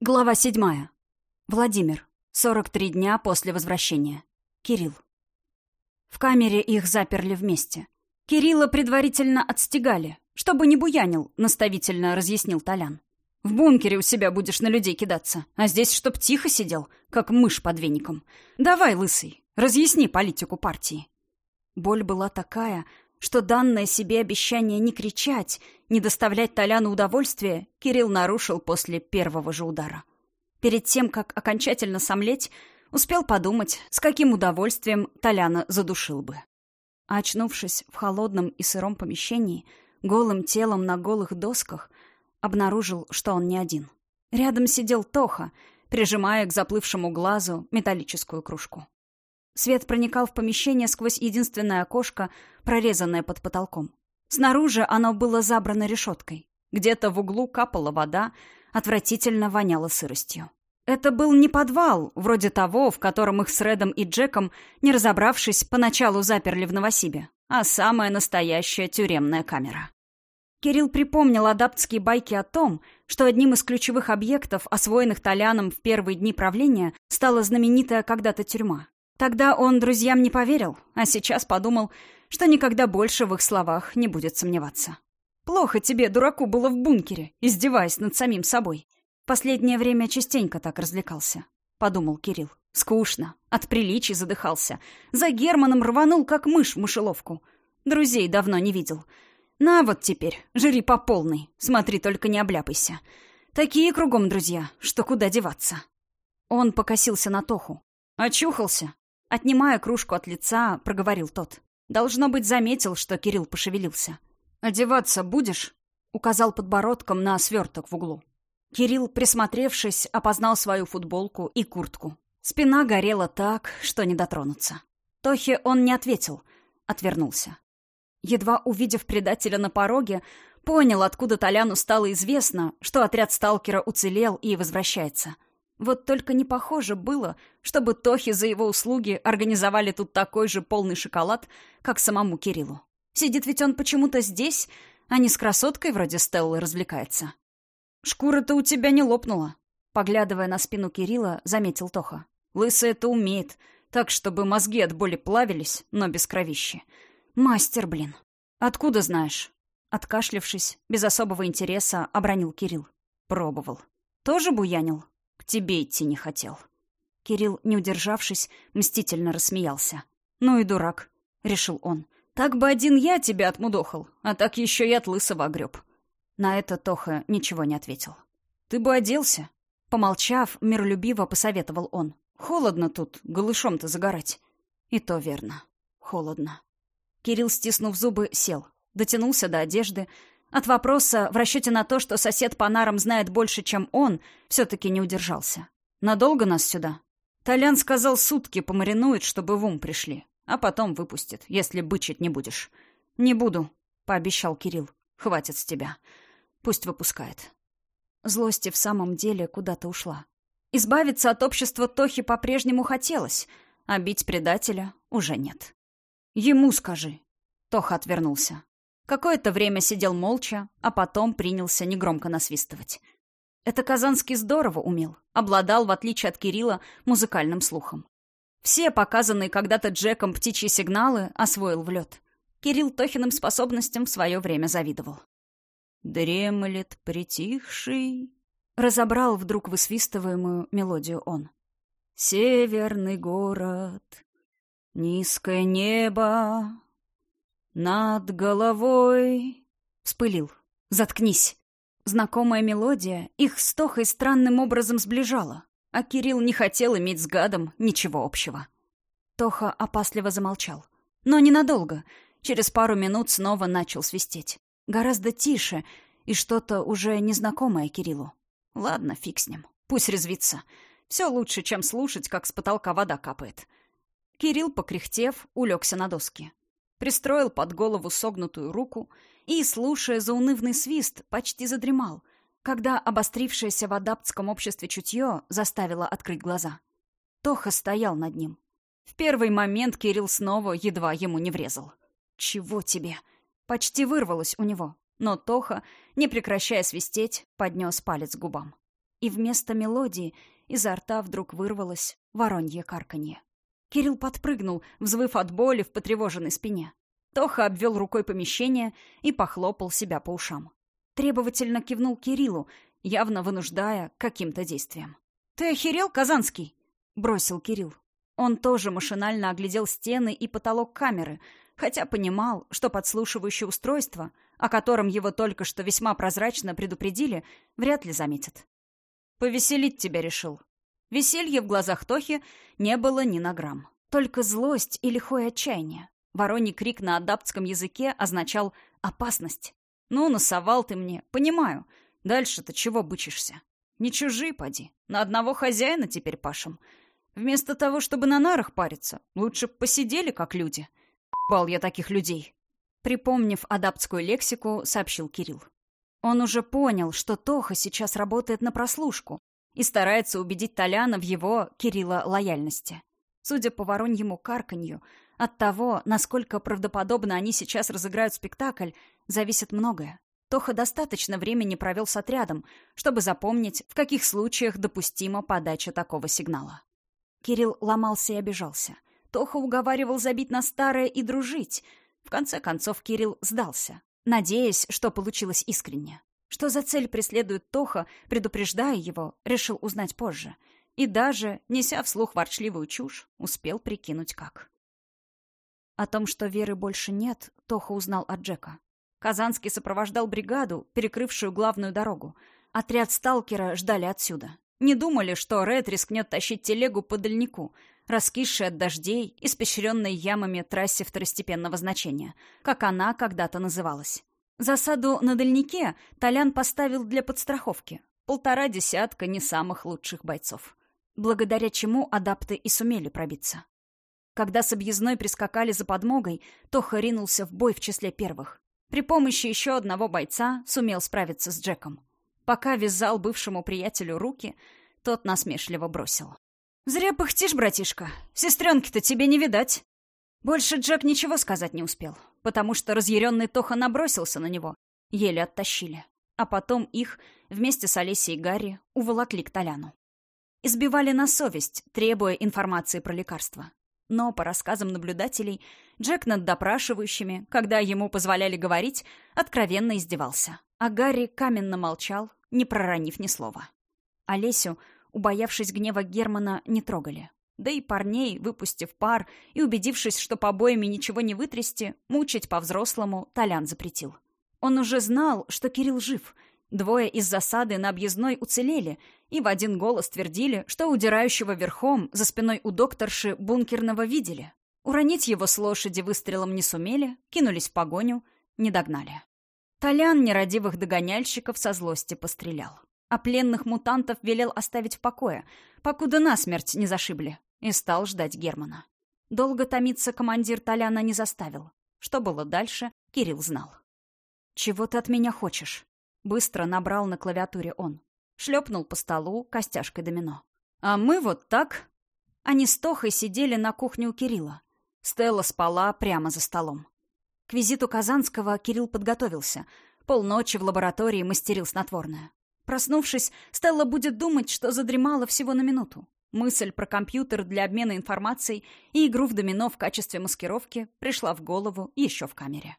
Глава седьмая. Владимир. 43 дня после возвращения. Кирилл. В камере их заперли вместе. Кирилла предварительно отстегали, чтобы не буянил, наставительно разъяснил Толян. В бункере у себя будешь на людей кидаться, а здесь чтоб тихо сидел, как мышь под веником. Давай, лысый, разъясни политику партии. Боль была такая, что данное себе обещание не кричать, не доставлять Толяну удовольствия, Кирилл нарушил после первого же удара. Перед тем, как окончательно сомлеть, успел подумать, с каким удовольствием Толяна задушил бы. А очнувшись в холодном и сыром помещении, голым телом на голых досках, обнаружил, что он не один. Рядом сидел Тоха, прижимая к заплывшему глазу металлическую кружку. Свет проникал в помещение сквозь единственное окошко, прорезанное под потолком. Снаружи оно было забрано решеткой. Где-то в углу капала вода, отвратительно воняло сыростью. Это был не подвал, вроде того, в котором их с Редом и Джеком, не разобравшись, поначалу заперли в Новосибе, а самая настоящая тюремная камера. Кирилл припомнил адаптские байки о том, что одним из ключевых объектов, освоенных Толяном в первые дни правления, стала знаменитая когда-то тюрьма. Тогда он друзьям не поверил, а сейчас подумал, что никогда больше в их словах не будет сомневаться. «Плохо тебе, дураку, было в бункере, издеваясь над самим собой. Последнее время частенько так развлекался», — подумал Кирилл. «Скучно, от приличий задыхался. За Германом рванул, как мышь в мышеловку. Друзей давно не видел. На вот теперь, жри по полной, смотри, только не обляпайся. Такие кругом друзья, что куда деваться». Он покосился на Тоху. «Очухался?» Отнимая кружку от лица, проговорил тот. Должно быть, заметил, что Кирилл пошевелился. «Одеваться будешь?» — указал подбородком на сверток в углу. Кирилл, присмотревшись, опознал свою футболку и куртку. Спина горела так, что не дотронуться. Тохе он не ответил, отвернулся. Едва увидев предателя на пороге, понял, откуда Толяну стало известно, что отряд сталкера уцелел и возвращается — вот только не похоже было, чтобы Тохи за его услуги организовали тут такой же полный шоколад, как самому Кириллу. Сидит ведь он почему-то здесь, а не с красоткой вроде Стеллы развлекается. «Шкура-то у тебя не лопнула», — поглядывая на спину Кирилла, заметил Тоха. «Лысый это умеет, так, чтобы мозги от боли плавились, но без кровищи. Мастер, блин. Откуда знаешь?» Откашлившись, без особого интереса, обронил Кирилл. Пробовал. «Тоже буянил?» Тебе идти не хотел. Кирилл, не удержавшись, мстительно рассмеялся. «Ну и дурак», — решил он. «Так бы один я тебя отмудохал, а так еще и от лысого огреб». На это Тоха ничего не ответил. «Ты бы оделся?» Помолчав, миролюбиво посоветовал он. «Холодно тут, голышом-то загорать». И то верно. Холодно. Кирилл, стиснув зубы, сел. Дотянулся до одежды, от вопроса в расчете на то, что сосед по нарам знает больше, чем он, все-таки не удержался. «Надолго нас сюда?» Толян сказал, сутки помаринует, чтобы в ум пришли, а потом выпустит, если бычить не будешь. «Не буду», — пообещал Кирилл. «Хватит с тебя. Пусть выпускает». Злости в самом деле куда-то ушла. Избавиться от общества Тохи по-прежнему хотелось, а бить предателя уже нет. «Ему скажи». Тоха отвернулся. Какое-то время сидел молча, а потом принялся негромко насвистывать. Это Казанский здорово умел, обладал, в отличие от Кирилла, музыкальным слухом. Все показанные когда-то Джеком птичьи сигналы освоил в лед. Кирилл Тохиным способностям в свое время завидовал. «Дремлет притихший», — разобрал вдруг высвистываемую мелодию он. «Северный город, низкое небо, над головой...» Вспылил. «Заткнись!» Знакомая мелодия их с Тохой странным образом сближала, а Кирилл не хотел иметь с гадом ничего общего. Тоха опасливо замолчал. Но ненадолго. Через пару минут снова начал свистеть. Гораздо тише и что-то уже незнакомое Кириллу. Ладно, фиг с ним. Пусть резвится. Все лучше, чем слушать, как с потолка вода капает. Кирилл, покряхтев, улегся на доски пристроил под голову согнутую руку и, слушая заунывный свист, почти задремал, когда обострившееся в адаптском обществе чутье заставило открыть глаза. Тоха стоял над ним. В первый момент Кирилл снова едва ему не врезал. «Чего тебе?» Почти вырвалось у него, но Тоха, не прекращая свистеть, поднес палец к губам. и вместо мелодии изо рта вдруг вырвалось воронье карканье. Кирилл подпрыгнул, взвыв от боли в потревоженной спине. Тоха обвел рукой помещение и похлопал себя по ушам. Требовательно кивнул Кириллу, явно вынуждая каким-то действиям. «Ты охерел, Казанский?» — бросил Кирилл. Он тоже машинально оглядел стены и потолок камеры, хотя понимал, что подслушивающее устройство, о котором его только что весьма прозрачно предупредили, вряд ли заметит. «Повеселить тебя решил». Веселья в глазах Тохи не было ни на грамм. Только злость и лихое отчаяние. Вороний крик на адаптском языке означал «опасность». «Ну, насовал ты мне, понимаю. Дальше-то чего бычишься? Не чужие, поди. На одного хозяина теперь пашем. Вместо того, чтобы на нарах париться, лучше посидели, как люди. Бал я таких людей». Припомнив адаптскую лексику, сообщил Кирилл. Он уже понял, что Тоха сейчас работает на прослушку и старается убедить Толяна в его, Кирилла, лояльности. Судя по вороньему карканью, от того, насколько правдоподобно они сейчас разыграют спектакль, зависит многое. Тоха достаточно времени провел с отрядом, чтобы запомнить, в каких случаях допустима подача такого сигнала. Кирилл ломался и обижался. Тоха уговаривал забить на старое и дружить. В конце концов Кирилл сдался, надеясь, что получилось искренне. Что за цель преследует Тоха, предупреждая его, решил узнать позже. И даже, неся вслух ворчливую чушь, успел прикинуть как. О том, что Веры больше нет, Тоха узнал от Джека. Казанский сопровождал бригаду, перекрывшую главную дорогу. Отряд сталкера ждали отсюда. Не думали, что Ред рискнет тащить телегу по дальнику, раскисшей от дождей, испещренной ямами трассе второстепенного значения, как она когда-то называлась. Засаду на дальнике Толян поставил для подстраховки. Полтора десятка не самых лучших бойцов. Благодаря чему адапты и сумели пробиться. Когда с объездной прискакали за подмогой, Тоха ринулся в бой в числе первых. При помощи еще одного бойца сумел справиться с Джеком. Пока вязал бывшему приятелю руки, тот насмешливо бросил. «Зря пыхтишь, братишка. Сестренки-то тебе не видать». Больше Джек ничего сказать не успел, потому что разъяренный Тоха набросился на него. Еле оттащили. А потом их, вместе с Олесей и Гарри, уволокли к Толяну. Избивали на совесть, требуя информации про лекарства. Но, по рассказам наблюдателей, Джек над допрашивающими, когда ему позволяли говорить, откровенно издевался. А Гарри каменно молчал, не проронив ни слова. Олесю, убоявшись гнева Германа, не трогали. Да и парней, выпустив пар и убедившись, что побоями ничего не вытрясти, мучить по-взрослому Толян запретил. Он уже знал, что Кирилл жив. Двое из засады на объездной уцелели и в один голос твердили, что удирающего верхом за спиной у докторши бункерного видели. Уронить его с лошади выстрелом не сумели, кинулись в погоню, не догнали. Толян нерадивых догоняльщиков со злости пострелял. А пленных мутантов велел оставить в покое, покуда насмерть не зашибли и стал ждать Германа. Долго томиться командир Толяна не заставил. Что было дальше, Кирилл знал. «Чего ты от меня хочешь?» Быстро набрал на клавиатуре он. Шлепнул по столу костяшкой домино. «А мы вот так...» Они с Тохой сидели на кухне у Кирилла. Стелла спала прямо за столом. К визиту Казанского Кирилл подготовился. Полночи в лаборатории мастерил снотворное. Проснувшись, Стелла будет думать, что задремала всего на минуту. Мысль про компьютер для обмена информацией и игру в домино в качестве маскировки пришла в голову еще в камере.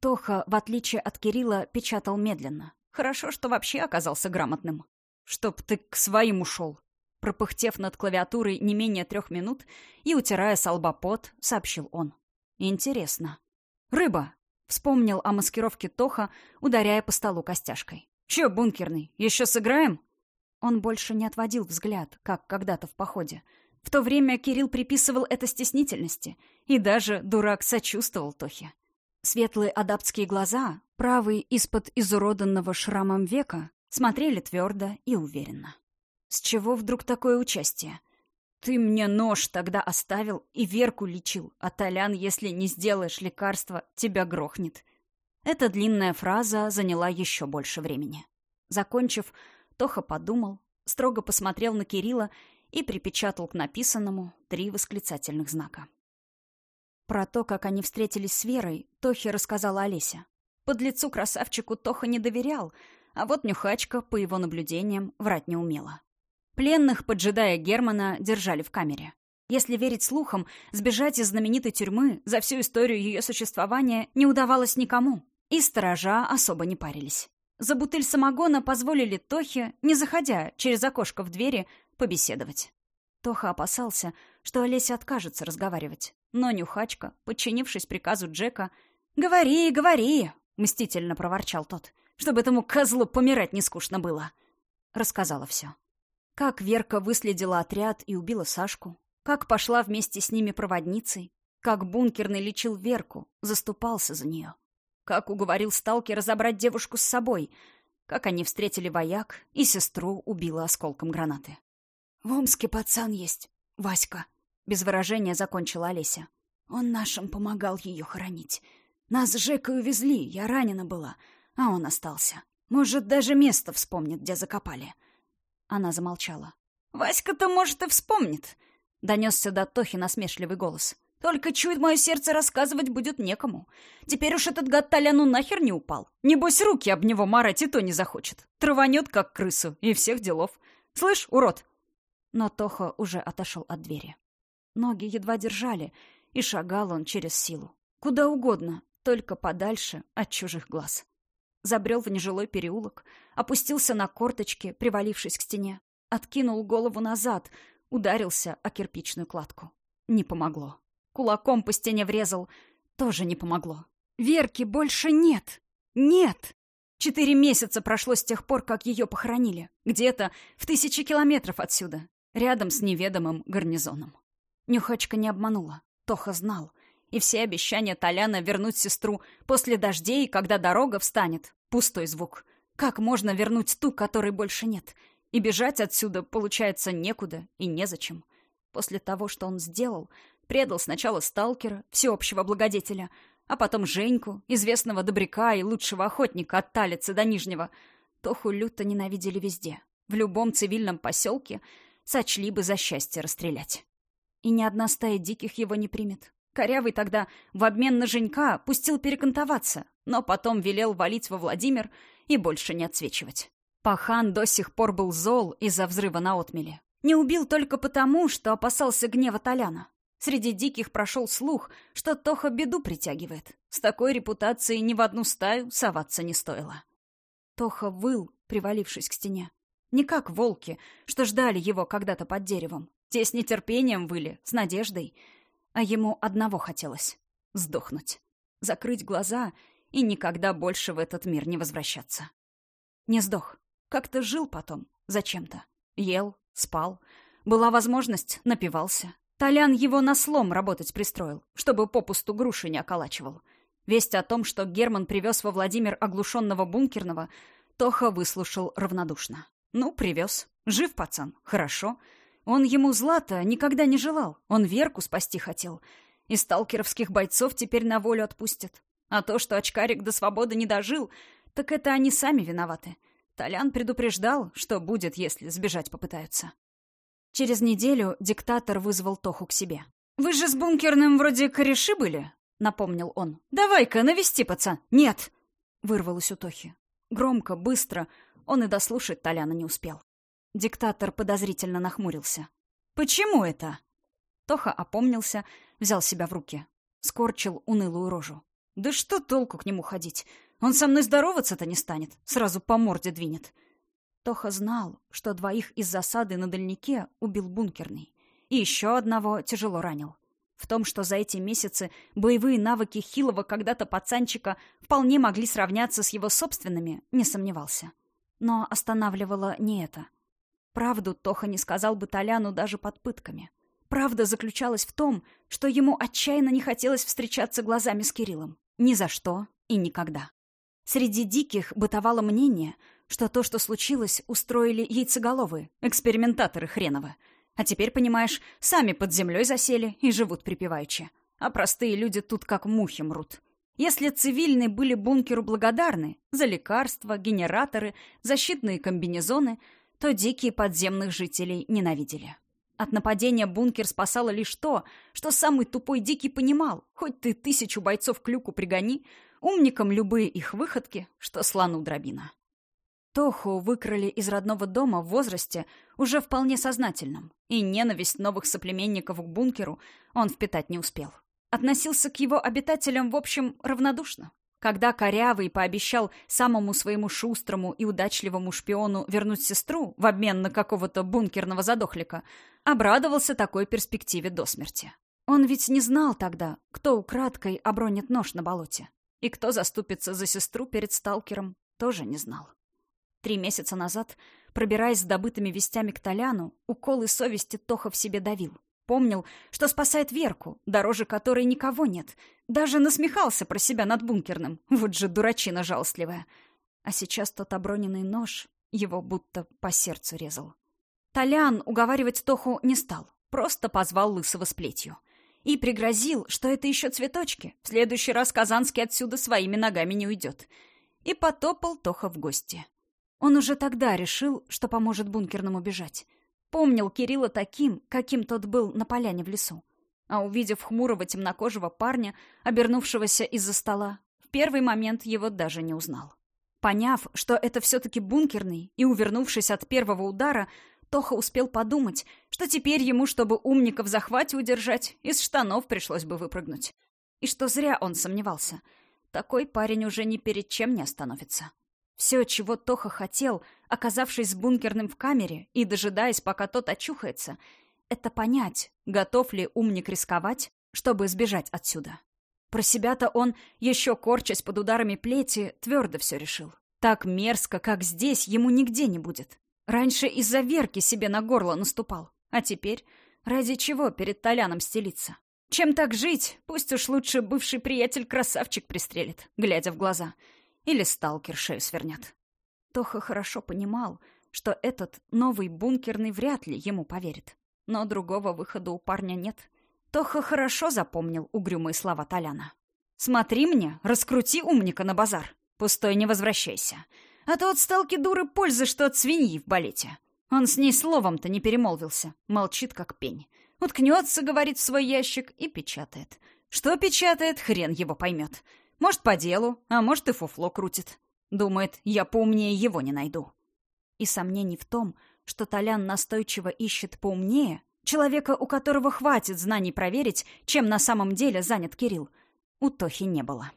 Тоха, в отличие от Кирилла, печатал медленно. Хорошо, что вообще оказался грамотным. «Чтоб ты к своим ушел!» Пропыхтев над клавиатурой не менее трех минут и утирая с сообщил он. «Интересно». «Рыба!» — вспомнил о маскировке Тоха, ударяя по столу костяшкой. «Че, бункерный, еще сыграем?» Он больше не отводил взгляд, как когда-то в походе. В то время Кирилл приписывал это стеснительности, и даже дурак сочувствовал Тохе. Светлые адаптские глаза, правый из-под изуроданного шрамом века, смотрели твердо и уверенно. С чего вдруг такое участие? Ты мне нож тогда оставил и Верку лечил, а Толян, если не сделаешь лекарства, тебя грохнет. Эта длинная фраза заняла еще больше времени. Закончив, Тоха подумал, строго посмотрел на Кирилла и припечатал к написанному три восклицательных знака. Про то, как они встретились с Верой, Тохе рассказала Олеся. Под лицу красавчику Тоха не доверял, А вот Нюхачка, по его наблюдениям, врать не умела. Пленных, поджидая Германа, держали в камере. Если верить слухам, сбежать из знаменитой тюрьмы за всю историю ее существования не удавалось никому. И сторожа особо не парились. За бутыль самогона позволили Тохе, не заходя через окошко в двери, побеседовать. Тоха опасался, что Олеся откажется разговаривать. Но Нюхачка, подчинившись приказу Джека, «Говори, говори!» — мстительно проворчал тот. «Чтобы этому козлу помирать не скучно было!» Рассказала все. Как Верка выследила отряд и убила Сашку, как пошла вместе с ними проводницей, как бункерный лечил Верку, заступался за нее, как уговорил сталкера забрать девушку с собой, как они встретили вояк и сестру убила осколком гранаты. «В Омске пацан есть, Васька», — без выражения закончила Олеся. «Он нашим помогал ее хоронить. Нас с Жекой увезли, я ранена была, а он остался. Может, даже место вспомнит, где закопали». Она замолчала. «Васька-то, может, и вспомнит», Донесся до Тохи насмешливый голос. «Только чует мое сердце, рассказывать будет некому. Теперь уж этот гад Толяну нахер не упал. Небось, руки об него марать и то не захочет. Траванет, как крысу, и всех делов. Слышь, урод!» Но Тоха уже отошел от двери. Ноги едва держали, и шагал он через силу. Куда угодно, только подальше от чужих глаз. Забрел в нежилой переулок, опустился на корточки, привалившись к стене, откинул голову назад — Ударился о кирпичную кладку. Не помогло. Кулаком по стене врезал. Тоже не помогло. Верки больше нет. Нет. Четыре месяца прошло с тех пор, как ее похоронили. Где-то в тысячи километров отсюда. Рядом с неведомым гарнизоном. Нюхачка не обманула. Тоха знал. И все обещания Толяна вернуть сестру после дождей, когда дорога встанет. Пустой звук. Как можно вернуть ту, которой больше нет? И бежать отсюда, получается, некуда и незачем. После того, что он сделал, предал сначала сталкера, всеобщего благодетеля, а потом Женьку, известного добряка и лучшего охотника от Талицы до Нижнего. Тоху люто ненавидели везде. В любом цивильном поселке сочли бы за счастье расстрелять. И ни одна стая диких его не примет. Корявый тогда в обмен на Женька пустил перекантоваться, но потом велел валить во Владимир и больше не отсвечивать. Пахан до сих пор был зол из-за взрыва на отмеле. Не убил только потому, что опасался гнева Толяна. Среди диких прошел слух, что Тоха беду притягивает. С такой репутацией ни в одну стаю соваться не стоило. Тоха выл, привалившись к стене. Не как волки, что ждали его когда-то под деревом. Те с нетерпением выли, с надеждой. А ему одного хотелось — сдохнуть. Закрыть глаза и никогда больше в этот мир не возвращаться. Не сдох. Как-то жил потом, зачем-то. Ел, спал. Была возможность, напивался. Толян его на слом работать пристроил, чтобы попусту груши не околачивал. Весть о том, что Герман привез во Владимир оглушенного бункерного, Тоха выслушал равнодушно. Ну, привез. Жив пацан. Хорошо. Он ему злата никогда не желал. Он Верку спасти хотел. И сталкеровских бойцов теперь на волю отпустят. А то, что очкарик до свободы не дожил, так это они сами виноваты. Толян предупреждал, что будет, если сбежать попытаются. Через неделю диктатор вызвал Тоху к себе. «Вы же с бункерным вроде кореши были?» — напомнил он. «Давай-ка, навести, пацан!» «Нет!» — вырвалось у Тохи. Громко, быстро, он и дослушать Толяна не успел. Диктатор подозрительно нахмурился. «Почему это?» Тоха опомнился, взял себя в руки. Скорчил унылую рожу. «Да что толку к нему ходить? Он со мной здороваться-то не станет, сразу по морде двинет. Тоха знал, что двоих из засады на дальнике убил бункерный. И еще одного тяжело ранил. В том, что за эти месяцы боевые навыки Хилова когда-то пацанчика вполне могли сравняться с его собственными, не сомневался. Но останавливало не это. Правду Тоха не сказал бы Толяну даже под пытками. Правда заключалась в том, что ему отчаянно не хотелось встречаться глазами с Кириллом. Ни за что и никогда. Среди диких бытовало мнение, что то, что случилось, устроили яйцеголовые, экспериментаторы хреновы. А теперь, понимаешь, сами под землей засели и живут припеваючи. А простые люди тут как мухи мрут. Если цивильные были бункеру благодарны за лекарства, генераторы, защитные комбинезоны, то дикие подземных жителей ненавидели. От нападения бункер спасало лишь то, что самый тупой дикий понимал, хоть ты тысячу бойцов к люку пригони, Умникам любые их выходки, что слону дробина. Тоху выкрали из родного дома в возрасте уже вполне сознательном, и ненависть новых соплеменников к бункеру он впитать не успел. Относился к его обитателям, в общем, равнодушно. Когда Корявый пообещал самому своему шустрому и удачливому шпиону вернуть сестру в обмен на какого-то бункерного задохлика, обрадовался такой перспективе до смерти. Он ведь не знал тогда, кто украдкой обронит нож на болоте. И кто заступится за сестру перед сталкером, тоже не знал. Три месяца назад, пробираясь с добытыми вестями к Толяну, уколы совести Тоха в себе давил. Помнил, что спасает Верку, дороже которой никого нет. Даже насмехался про себя над бункерным. Вот же дурачина жалостливая. А сейчас тот оброненный нож его будто по сердцу резал. Толян уговаривать Тоху не стал. Просто позвал Лысого с плетью. И пригрозил, что это еще цветочки. В следующий раз Казанский отсюда своими ногами не уйдет. И потопал Тоха в гости. Он уже тогда решил, что поможет бункерному бежать. Помнил Кирилла таким, каким тот был на поляне в лесу. А увидев хмурого темнокожего парня, обернувшегося из-за стола, в первый момент его даже не узнал. Поняв, что это все-таки бункерный, и увернувшись от первого удара, Тоха успел подумать, что теперь ему, чтобы умника в захвате удержать, из штанов пришлось бы выпрыгнуть. И что зря он сомневался. Такой парень уже ни перед чем не остановится. Все, чего Тоха хотел, оказавшись бункерным в камере и дожидаясь, пока тот очухается, это понять, готов ли умник рисковать, чтобы сбежать отсюда. Про себя-то он, еще корчась под ударами плети, твердо все решил. Так мерзко, как здесь, ему нигде не будет. Раньше из-за Верки себе на горло наступал. А теперь ради чего перед Толяном стелиться? Чем так жить? Пусть уж лучше бывший приятель-красавчик пристрелит, глядя в глаза — или сталкер шею свернет. Тоха хорошо понимал, что этот новый бункерный вряд ли ему поверит. Но другого выхода у парня нет. Тоха хорошо запомнил угрюмые слова Толяна. «Смотри мне, раскрути умника на базар. Пустой не возвращайся. А то от сталки дуры пользы, что от свиньи в балете. Он с ней словом-то не перемолвился. Молчит, как пень. Уткнется, говорит, в свой ящик и печатает. Что печатает, хрен его поймет. Может, по делу, а может, и фуфло крутит. Думает, я поумнее его не найду. И сомнений в том, что Толян настойчиво ищет поумнее, человека, у которого хватит знаний проверить, чем на самом деле занят Кирилл, у Тохи не было.